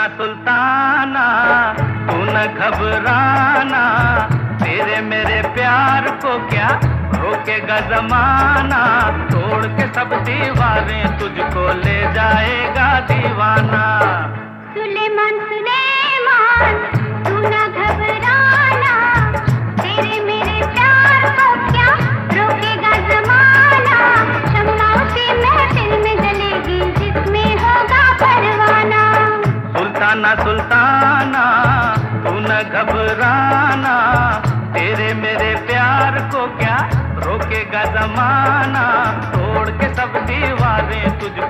ना सुल्ताना तू न घबराना, तेरे मेरे प्यार को क्या रोकेगा जमाना? तोड़ के सब दीवारें तुझको ले जाएगा दीवाना। सुलेमान घबराना तेरे मेरे प्यार को क्या रोकेगा जमाना? तोड़ के सब दीवारें तुझको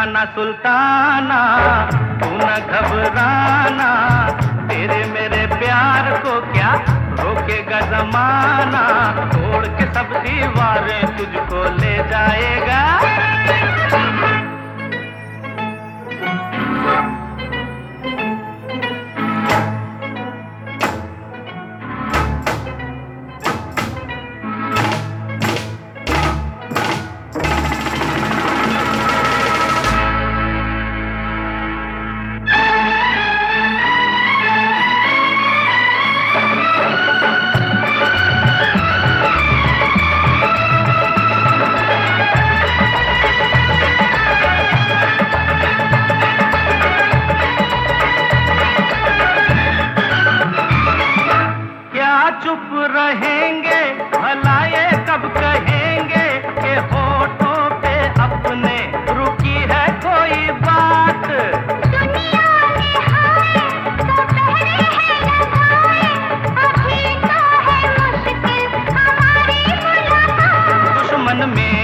सुल्ताना सुल्ताना, तू न घबराना, तेरे मेरे प्यार को क्या रोकेगा जमाना? तोड़ के सब दीवारें तुझको ले जाएगा चुप रहेंगे भला ये कब कहेंगे के होठों पे अपने रुकी है कोई बात। दुनिया में हाय तो पहरे हैं लगाए अभी तो है मुश्किल हमारी मुलाकात। दुश्मन मेरे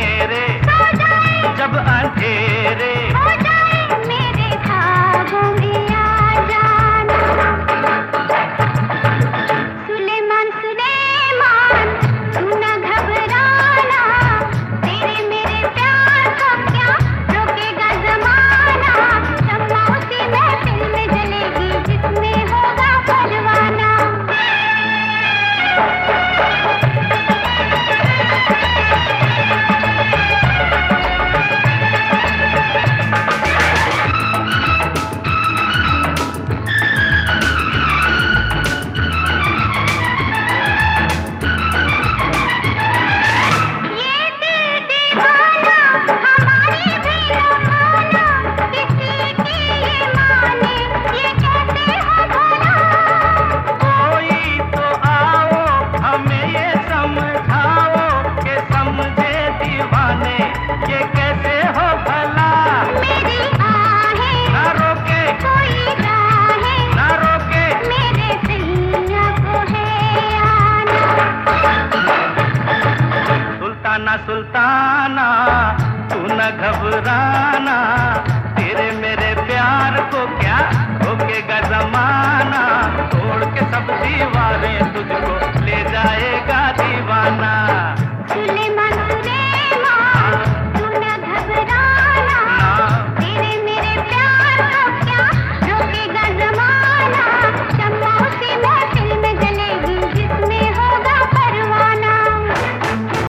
घबराना तेरे मेरे प्यार को क्या रोकेगा जमाना? तोड़ के सब दीवारें तुझको ले जाएगा दीवाना।